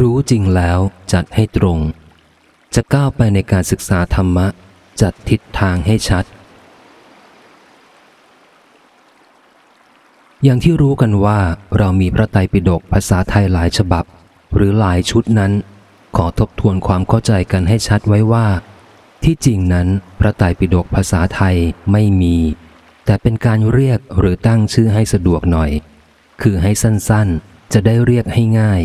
รู้จริงแล้วจัดให้ตรง จะก้าวไปในการศึกษาธรรมะ จัดทิศทางให้ชัด อย่างที่รู้กันว่าเรามีพระไตรปิฎกภาษาไทยหลายฉบับ หรือหลายชุดนั้น ขอทบทวนความเข้าใจกันให้ชัดไว้ว่า ที่จริงนั้นพระไตรปิฎกภาษาไทยไม่มี แต่เป็นการเรียกหรือตั้งชื่อให้สะดวกหน่อย คือให้สั้นๆ จะได้เรียกให้ง่าย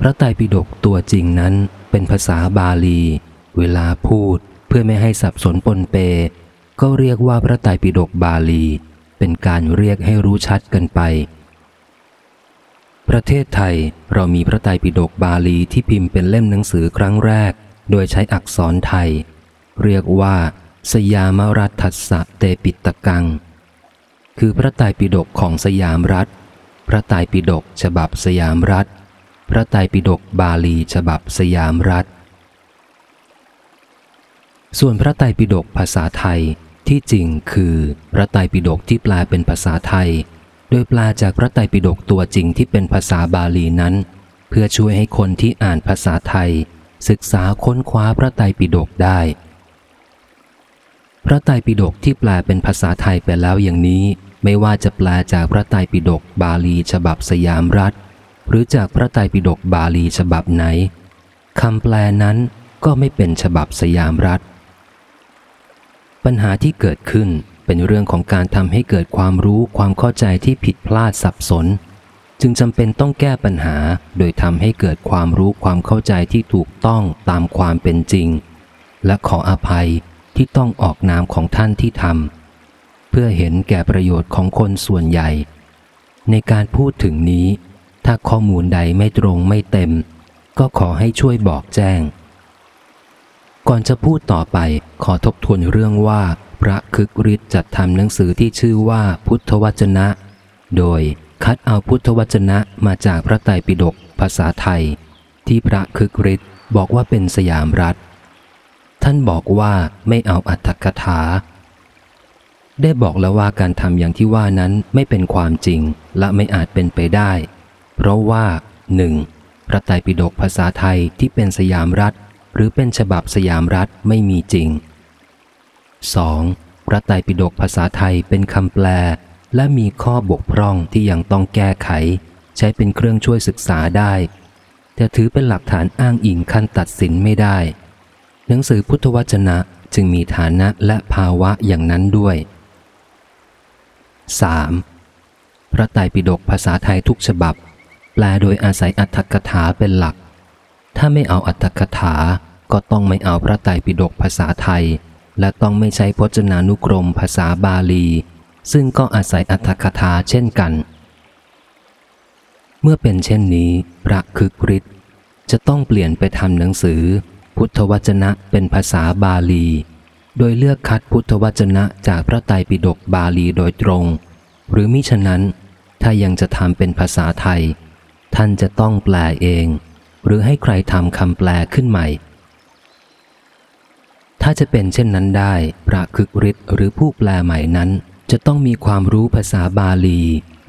พระไตรปิฎกตัวจริงนั้นเป็นภาษาบาลี เวลาพูดเพื่อไม่ให้สับสนปนเป ก็เรียกว่าพระไตรปิฎกบาลี เป็นการเรียกให้รู้ชัดกันไป ประเทศไทยเรามีพระไตรปิฎกบาลีที่พิมพ์เป็นเล่มหนังสือครั้งแรก โดยใช้อักษรไทย เรียกว่า สยามรัฐทัสสะเตปิตกัง คือพระไตรปิฎกของสยามรัฐ พระไตรปิฎกฉบับสยามรัฐ พระไตรปิฎกบาลีฉบับสยามรัฐ ส่วนพระไตรปิฎกภาษาไทยที่จริงคือพระไตรปิฎกที่แปลเป็นภาษาไทย โดยแปลจากพระไตรปิฎกตัวจริงที่เป็นภาษาบาลีนั้น เพื่อช่วยให้คนที่อ่านภาษาไทย ศึกษาค้นคว้าพระไตรปิฎกได้ พระไตรปิฎกที่แปลเป็นภาษาไทยไปแล้วอย่างนี้ ไม่ว่าจะแปลจากพระไตรปิฎกบาลีฉบับสยามรัฐ หรือจากพระไตรปิฎกบาลีฉบับไหนคำแปลนั้นก็ไม่เป็นฉบับสยามรัฐ ปัญหาที่เกิดขึ้นเป็นเรื่องของการทำให้เกิดความรู้ความเข้าใจที่ผิดพลาดสับสน จึงจำเป็นต้องแก้ปัญหาโดยทำให้เกิดความรู้ความเข้าใจที่ถูกต้องตามความเป็นจริง และขออภัยที่ต้องออกนามของท่านที่ทำเพื่อเห็นแก่ประโยชน์ของคนส่วนใหญ่ ในการพูดถึงนี้ ถ้าข้อมูลใดไม่ตรงไม่เต็ม ก็ขอให้ช่วยบอกแจ้ง ก่อนจะพูดต่อไปขอทบทวนเรื่องว่า พระคึกฤทธิ์จัดทำหนังสือที่ชื่อว่าพุทธวจนะ โดยคัดเอาพุทธวจนะมาจากพระไตรปิฎกภาษาไทย ที่พระคึกฤทธิ์บอกว่าเป็นสยามรัฐ ท่านบอกว่าไม่เอาอัตถกถา ได้บอกแล้วว่าการทำอย่างที่ว่านั้นไม่เป็นความจริงและไม่อาจเป็นไปได้ เพราะว่าหนึ่งพระไตรปิฎกภาษาไทยที่เป็นสยามรัฐ หรือเป็นฉบับสยามรัฐไม่มีจริง 2. พระไตรปิฎกภาษาไทยเป็นคำแปล และมีข้อบกพร่องที่ยังต้องแก้ไข ใช้เป็นเครื่องช่วยศึกษาได้ แต่ถือเป็นหลักฐานอ้างอิงขั้นตัดสินไม่ได้ หนังสือพุทธวจนะจึงมีฐานะและภาวะอย่างนั้นด้วย 3. พระไตรปิฎกภาษาไทยทุกฉบับ แปลโดยอาศัยอัตถกถาเป็นหลัก ถ้าไม่เอาอัตถกถา ก็ต้องไม่เอาพระไตรปิฎกภาษาไทย และต้องไม่ใช้พจนานุกรมภาษาบาลี ซึ่งก็อาศัยอัตถกถาเช่นกัน เมื่อเป็นเช่นนี้พระคึกฤทธิ์จะต้องเปลี่ยนไปทำหนังสือ พุทธวจนะเป็นภาษาบาลี โดยเลือกคัดพุทธวจนะจากพระไตรปิฎกบาลีโดยตรง หรือมิฉะนั้น ถ้ายังจะทำเป็นภาษาไทย ท่านจะต้องแปลเอง หรือให้ใครทำคำแปลขึ้นใหม่ ถ้าจะเป็นเช่นนั้นได้พระคึกฤทธิ์หรือผู้แปลใหม่นั้น จะต้องมีความรู้ภาษาบาลี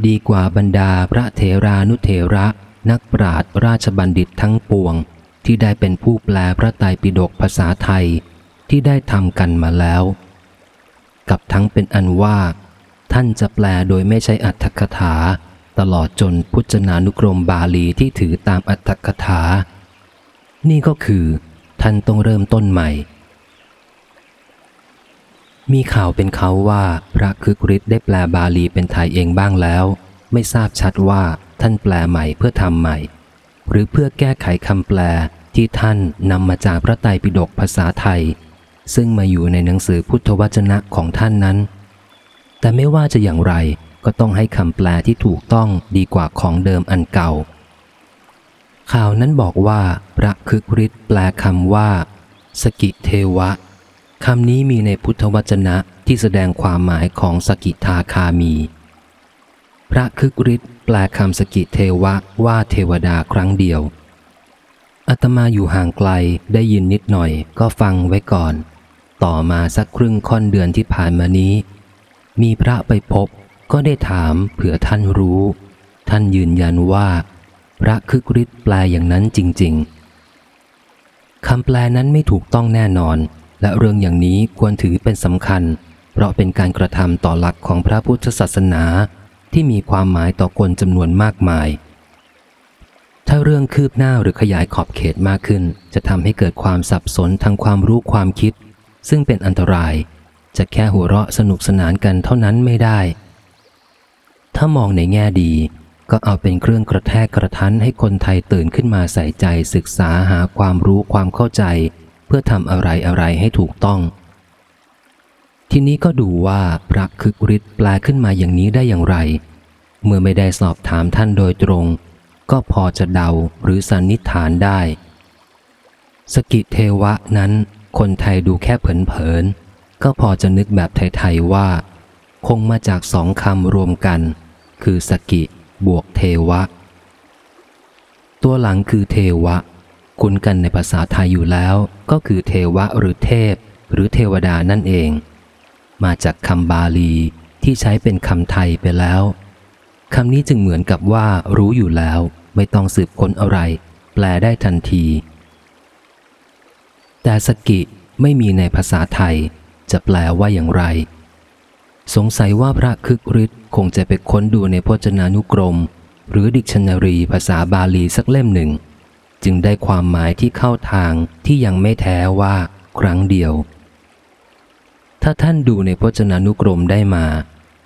ดีกว่าบรรดาพระเถรานุเถระ นักปราชญ์ราชบัณฑิตทั้งปวง ที่ได้เป็นผู้แปลพระไตรปิฎกภาษาไทยที่ได้ทำกันมาแล้ว กับทั้งเป็นอันว่า ท่านจะแปลโดยไม่ใช้อัตถกถา ตลอดจนพุจนานุกรมบาลีที่ถือตามอัตถกถา นี่ก็คือท่านต้องเริ่มต้นใหม่ มีข่าวเป็นเขาว่าพระคึกฤทธิ์ได้แปลบาลีเป็นไทยเองบ้างแล้ว ไม่ทราบชัดว่าท่านแปลใหม่เพื่อทำใหม่ หรือเพื่อแก้ไขคำแปลที่ท่านนำมาจากพระไตรปิฎกภาษาไทย ซึ่งมาอยู่ในหนังสือพุทธวจนะของท่านนั้น แต่ไม่ว่าจะอย่างไร ก็ต้องให้คำแปลที่ถูกต้องดีกว่าของเดิมอันเก่า ข่าวนั้นบอกว่าพระคึกฤทธิ์แปลคำว่า สกิเทวะคำนี้มีในพุทธวจนะที่แสดงความหมายของสกิทาคามี พระคึกฤทธิ์แปลคำสกิเทวะว่าเทวดาครั้งเดียวอาตมาอยู่ห่างไกลได้ยินนิดหน่อยก็ฟังไว้ก่อน ต่อมาสักครึ่งค่อนเดือนที่ผ่านมานี้ มีพระไปพบ ก็ได้ถามเผื่อท่านรู้ ท่านยืนยันว่า พระคึกฤทธิ์แปลอย่างนั้นจริง ๆคำแปลนั้นไม่ถูกต้องแน่นอน และเรื่องอย่างนี้ควรถือเป็นสำคัญ เพราะเป็นการกระทำต่อหลักของพระพุทธศาสนาที่มีความหมายต่อคนจำนวนมากมาย ถ้าเรื่องคืบหน้าหรือขยายขอบเขตมากขึ้น จะทำให้เกิดความสับสนทางความรู้ความคิด ซึ่งเป็นอันตราย จะแค่หัวเราะสนุกสนานกันเท่านั้นไม่ได้ ถ้ามองในแง่ดี ก็เอาเป็นเครื่องกระแทกกระทันให้คนไทยตื่นขึ้นมาใส่ใจศึกษาหาความรู้ความเข้าใจ เพื่อทำอะไรอะไรให้ถูกต้อง ทีนี้ก็ดูว่าพระคึกฤทธิ์แปลขึ้นมาอย่างนี้ได้อย่างไร เมื่อไม่ได้สอบถามท่านโดยตรง ก็พอจะเดาหรือสันนิษฐานได้ สกิเทวะนั้น คนไทยดูแค่เผินๆก็พอจะนึกแบบไทยๆว่า คงมาจากสองคำรวมกัน คือสกิบวกเทวะ ตัวหลังคือเทวะ คุ้นกันในภาษาไทยอยู่แล้ว ก็คือเทวะหรือเทพ หรือเทวดานั่นเอง มาจากคำบาลีที่ใช้เป็นคำไทยไปแล้วคำนี้จึงเหมือนกับว่ารู้อยู่แล้ว ไม่ต้องสืบค้นอะไร แปลได้ทันที แต่สกิไม่มีในภาษาไทย จะแปลว่าอย่างไร สงสัยว่าพระคึกฤทธิ์คงจะไปค้นดูในพจนานุกรม หรือดิกชันนารีภาษาบาลีสักเล่มหนึ่ง จึงได้ความหมายที่เข้าทางที่ยังไม่แท้ว่า ครั้งเดียว ถ้าท่านดูในพจนานุกรมได้มา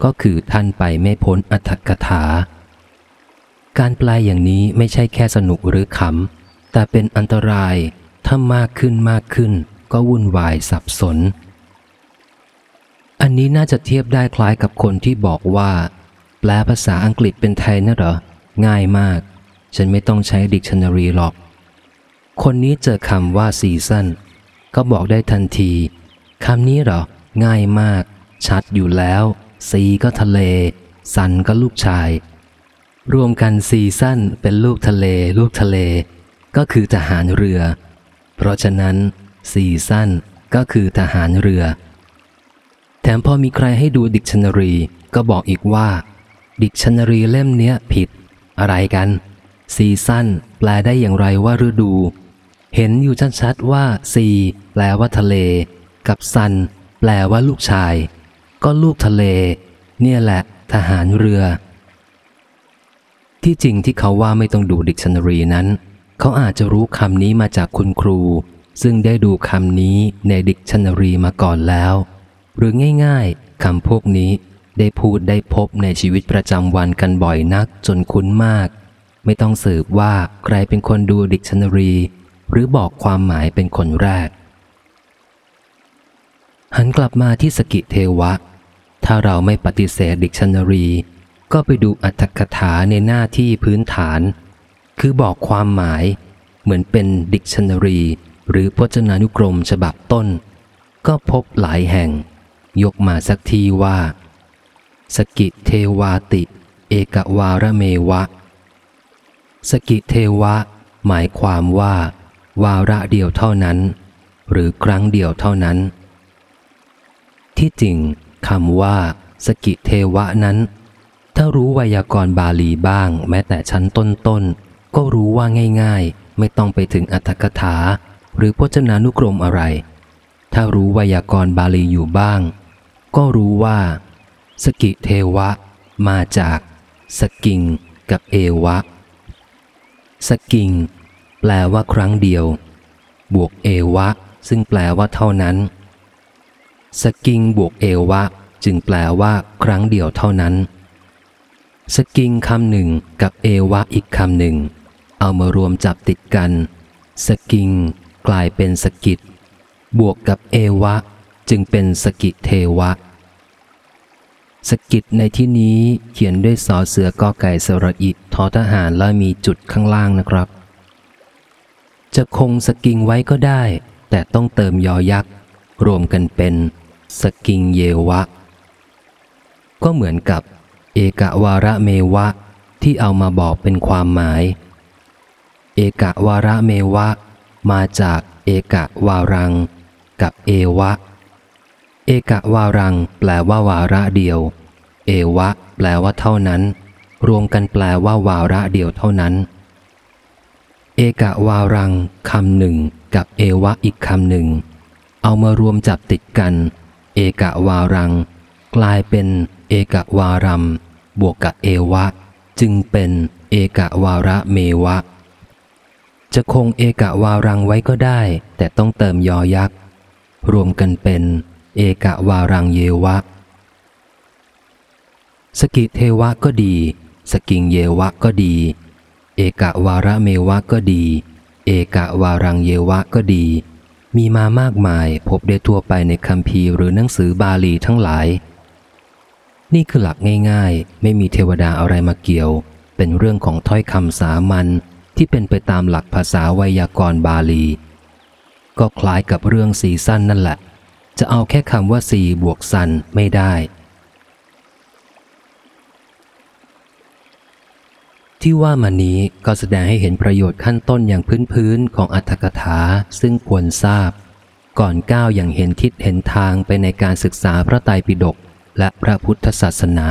ก็คือท่านไปไม่พ้นอัตถกถา การแปลอย่างนี้ไม่ใช่แค่สนุกหรือขำแต่เป็นอันตรายถ้ามากขึ้นมากขึ้น ก็วุ่นวายสับสน อันนี้น่าจะเทียบได้คล้ายกับคนที่บอกว่า แปลภาษาอังกฤษเป็นไทยนะเหรอ ง่ายมาก ฉันไม่ต้องใช้ดิกชันนารีหรอก คนนี้เจอคำว่าซีซันก็บอกได้ทันทีคำนี้เหรอ ง่ายมาก ชัดอยู่แล้ว sea ก็ทะเล son ก็ลูกชาย รวมกัน season เป็นลูกทะเล ลูกทะเล ก็คือทหารเรือ เพราะฉะนั้น season ก็คือทหารเรือ แถมพอมีใครให้ดูดิกชันนารีก็บอกอีกว่าดิกชันนารีเล่มเนี้ยผิด อะไรกัน season แปลได้อย่างไรว่าฤดู เห็นอยู่ชัดๆว่า sea แปลว่าทะเล กับ son แปลว่าลูกชาย ก็ลูกทะเล เนี่ยแหละ ทหารเรือ ที่จริงที่เขาว่าไม่ต้องดูดิกชันนารีนั้น เขาอาจจะรู้คำนี้มาจากคุณครู ซึ่งได้ดูคำนี้ในดิกชันนารีมาก่อนแล้ว หรือง่ายๆคำพวกนี้ได้พูดได้พบในชีวิตประจำวันกันบ่อยนักจนคุ้นมาก ไม่ต้องสืบว่าใครเป็นคนดูดิกชันนารี หรือบอกความหมายเป็นคนแรก หันกลับมาที่สกิเทวะ ถ้าเราไม่ปฏิเสธดิกชันนารี ก็ไปดูอรรถกถาในหน้าที่พื้นฐาน คือบอกความหมายเหมือนเป็นดิกชันนารี หรือพจนานุกรมฉบับต้น ก็พบหลายแห่ง ยกมาสักทีว่า สกิเทวาติ เอกวาระเมวะ สกิเทวะ หมายความว่า วาระเดียวเท่านั้น หรือครั้งเดียวเท่านั้น ที่จริงคำว่า สกิเทวะนั้น ถ้ารู้ไวยากรณ์บาลีบ้าง แม้แต่ชั้นต้นๆก็รู้ว่าง่าย ๆ ไม่ต้องไปถึงอัตถกถาหรือพจนานุกรมอะไร ถ้ารู้ไวยากรณ์บาลีอยู่บ้าง ก็รู้ว่า สกิเทวะ มาจาก สกิงกับเอวะ สกิง แปลว่าครั้งเดียว บวกเอวะ ซึ่งแปลว่าเท่านั้น สกิงบวกเอวะ จึงแปลว่า ครั้งเดียวเท่านั้น สกิงคำหนึ่งกับเอวะอีกคำหนึ่ง เอามารวมจับติดกัน สกิง กลายเป็นสกิดบวกกับเอวะ จึงเป็นสกิเทวะ สกิดในที่นี้เขียนด้วยสอเสือกอไก่สระอิทอทหารและมีจุดข้างล่างนะครับ จะคงสกิงไว้ก็ได้ แต่ต้องเติมยอยักษ์ รวมกันเป็น สกิงเยวะ ก็เหมือนกับ เอกวาระเมวะ ที่เอามาบอกเป็นความหมาย เอกวาระเมวะ มาจากเอกวารัง กับเอวะ เอกวารัง แปลว่าวาระเดียว เอวะ แปลว่าเท่านั้น รวมกันแปลว่าวาระเดียวเท่านั้น เอกะวารังคำหนึ่งกับเอวะอีกคำหนึ่ง เอามารวมจับติดกัน เอกะวารัง กลายเป็นเอกะวารัมบวกกับเอวะ จึงเป็นเอกะวาระเมวะ จะคงเอกะวารังไว้ก็ได้ แต่ต้องเติมยอยักษ์ รวมกันเป็น เอกะวารังเยวะ สกิเทวะก็ดี สกิงเยวะก็ดี เอกะวาระเมวะก็ดี เอกะวารังเยวะก็ดี มีมามากมายพบได้ทั่วไปในคัมภีร์หรือหนังสือบาลีทั้งหลาย นี่คือหลักง่ายๆ ไม่มีเทวดาอะไรมาเกี่ยว เป็นเรื่องของถ้อยคำสามัญที่เป็นไปตามหลักภาษาไวยากรณ์บาลี ก็คล้ายกับเรื่องสีสั้นนั่นแหละ จะเอาแค่คำว่าสีบวกสันไม่ได้ ที่ว่ามานี้ก็แสดงให้เห็นประโยชน์ขั้นต้นอย่างพื้นๆของอัตถกถาซึ่งควรทราบ ก่อนก้าวอย่างเห็นทิศเห็นทางไปในการศึกษาพระไตรปิฎกและพระพุทธศาสนา